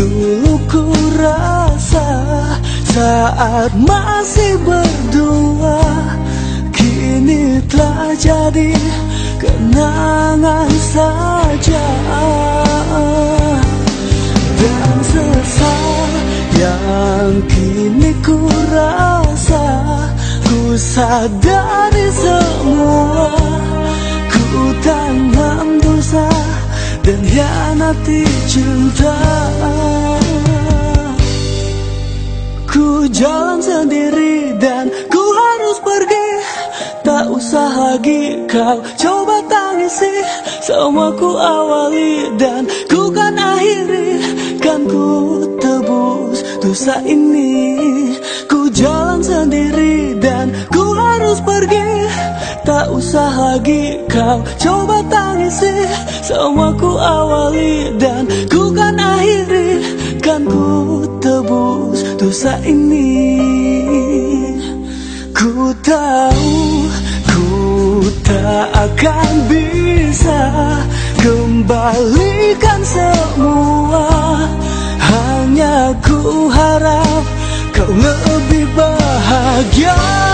Dulu ku rasa saat masih berdua Kini telah jadi kenangan saja. Dan sesal yang kini ku rasa Ku sadari semua Ku tanam dosa dan hianati cinta Ku jalan sendiri dan ku harus pergi. Tak usah lagi kau coba tangisi. Semua ku awali dan ku kan akhiri. Kan ku tebus dosa ini. Ku jalan sendiri dan ku harus pergi. Tak usah lagi kau coba tangisi. Semua ku awali dan ku kan akhiri dosa ini. Ku tahu ku tak akan bisa Kembalikan semua. Hanya ku harap kau lebih bahagia